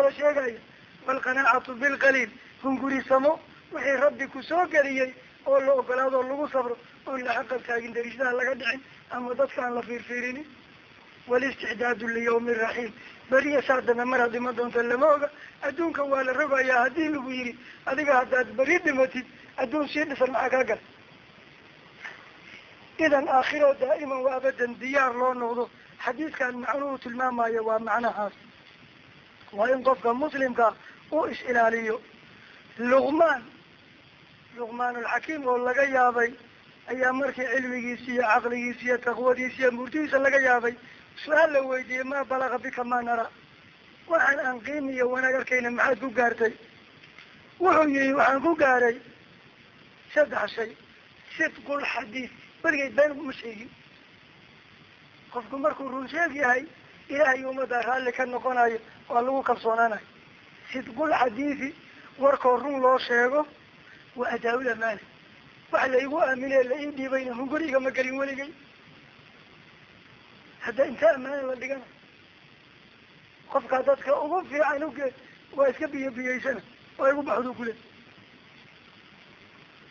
wixii rabbi ku soo geliyey oo la ogolaado lagu sabro oon la xaqab taagin dariishadaha laga dhicin ama dadka aan la fiirfiirinin. Walisticdaadu liyawmi raxiil beriya saar dambe maraad dhiman doonta lama oga adduunka waa la rogayaa haddii lagu yidhi adiga haddaad beri dhimatid adduun sii dhisan maxaa kaa gal. Idan aakhiro daa'iman waa abadan diyaar loo noqdo. Xadiidkan macnuhu tilmaamayo waa macnahaas. Waa in qofka muslimka uu is-ilaaliyo luqmaan luqmaan alxakiim oo laga yaabay ayaa markii cilmigiisi iyo caqligiisi iyo taqwadiisi iyo murtidiisa laga yaabay su'aal la weydiiyey maa balaga bika ma nara. Waxaan aan qiimi iyo wanaag arkayna maxaad ku gaartay? Wuxuu yihi waxaan ku gaaray saddex shay. Sidqu lxadiid weligeed been uma sheegin qofku markuu run sheeg yahay ilaahay ummadda raalli ka noqonayo waa lagu kalsoonaanayo. Sidqulxadiidi warkoo run loo sheego waa adaa-ul amaana wax la igu aaminee la ii dhiibayna hunguriga ma gelin weligay. Hadda inta amaana la dhigana. Qofkaa dadka ugu fiican uge waa iska biyo biyeysana waa igu baxdu kule.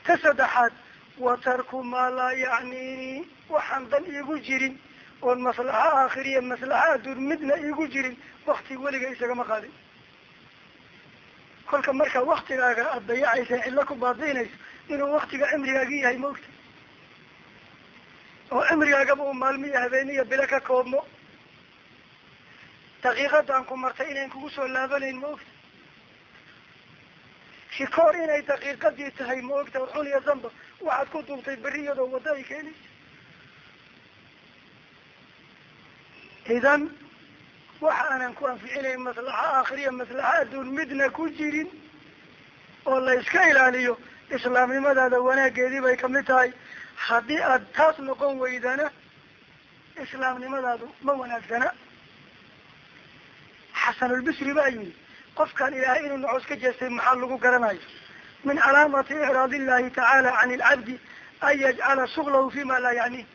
Ta saddexaad wa tarku maa laa yacnini waxaan dan iigu jirin oon maslaxa aakhiriya maslaxa adduun midna iigu jirin wakti weliga isagama qaadin kolka marka waktigaaga aada dayacaysa cidlo ku baadiinayso inuu waktiga cimrigaagi yahay maogta. Oo cimrigaagaba uu maalmiyo habeeniya bilo ka koobmo. Daqiiqadan ku martay inayn kugu soo laabanayn ma ogta shikoor inay daqiiqadii tahay ma ogta xun iyo damba waxaad ku duubtay berri iyadoo waddo ay keenaysa idan waxa aanan ku anficinayn maslaxa aakhiriya maslaxa adduun midna ku jirin oo la iska ilaaliyo islaamnimadaada wanaageedii bay ka mid tahay. Haddii aad taas noqon weydana islaamnimadaadu ma wanaagsana. Xasanulbisri baa yidhi qofkan ilaahay inuu nacos ka jeestay maxaa lagu garanayo? Min calaamati icraad illahi tacaala can ilcabdi an yajcala shuglahu fima laa yacnih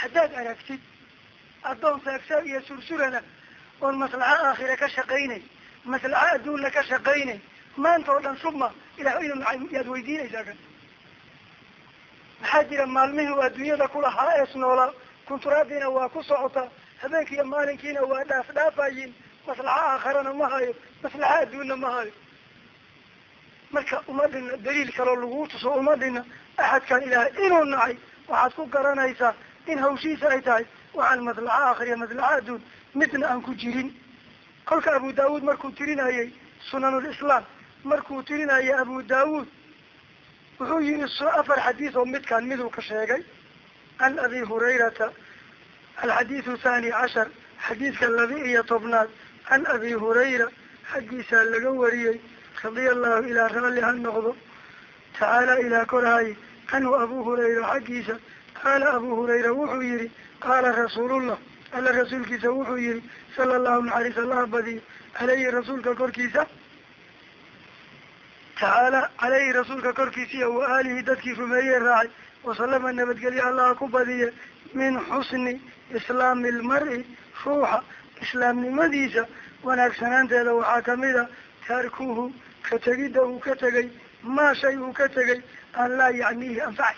haddaad aragtid addoon saagsaag iyo sursurana oon maslaxa aakhira ka shaqaynay maslaxa adduunna ka shaqaynay maanta oo dhan suma ilahay inuu nacay yaad weydiinaysaa kan maxaa jira maalmihii uu adduunyada kulahaa ees noolaa kunturaadiina waa ku socotaa habeenkiiyo maalinkiina waa dhaaf dhaafayin maslaxa aakharana ma hayo maslaxa adduunna ma hayo. Marka umadina daliil kaloo laguu tuso umadina axadkan ilaahay inuu nacay waxaad ku garanaysaa in hawshiisa ay tahay waxaan maslaxa aakhiriya maslaxa adduun midna aan ku jirin. Kolka abu daawuud markuu tirinayay sunanulislaam markuu tirinayay abu daawuud wuxuu yihi afar xadiis oo midkaan miduu ka sheegay. Can abi hurayrata alxadiidu thani cashar xadiidka laba iyo tobnaad. Can abi hurayra xaggiisaa laga wariyey radia allahu ilaa raalli ha noqdo. Tacaala ilaa korhaye canhu abu hurayra xaggiisa. Qaala abu hurayra wuxuu yihi qaala rasuulullah alla rasuulkiisa wuxuu yihi sala allahu naxariis allaha badiyo caleyhi rasuulka korkiisa. Tacaala caleyhi rasuulka korkiisiiyo wa aalihi dadkii rumeeyey raacay. Wasalama nabadgelyo allaha ku badiye min xusni islaami ilmar-i ruuxa islaamnimadiisa. Wanaagsanaanteeda waxaa ka mid a taarkuhu ka tegidda uu ka tegay maa shay uu ka tegay aan laa yacniihi anfacay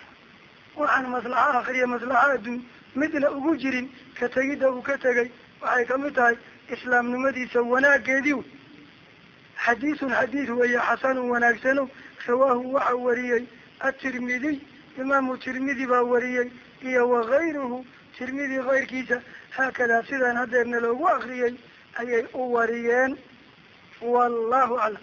waxaan maslaxa akhriya maslaxa adduun midna ugu jirin ka tegidda uu ka tegay waxay ka mid tahay islaamnimadiisa wanaageedii wey xadiisun xadiis weeye xasanun wanaagsano rawaahu waxa wariyey atirmidiy imaamu tirmidi baa wariyey iyo wakayruhu tirmidi kayrkiisa haakadaa sidaan hadeerna loogu akriyay ayay u wariyeen. Wallahu aclam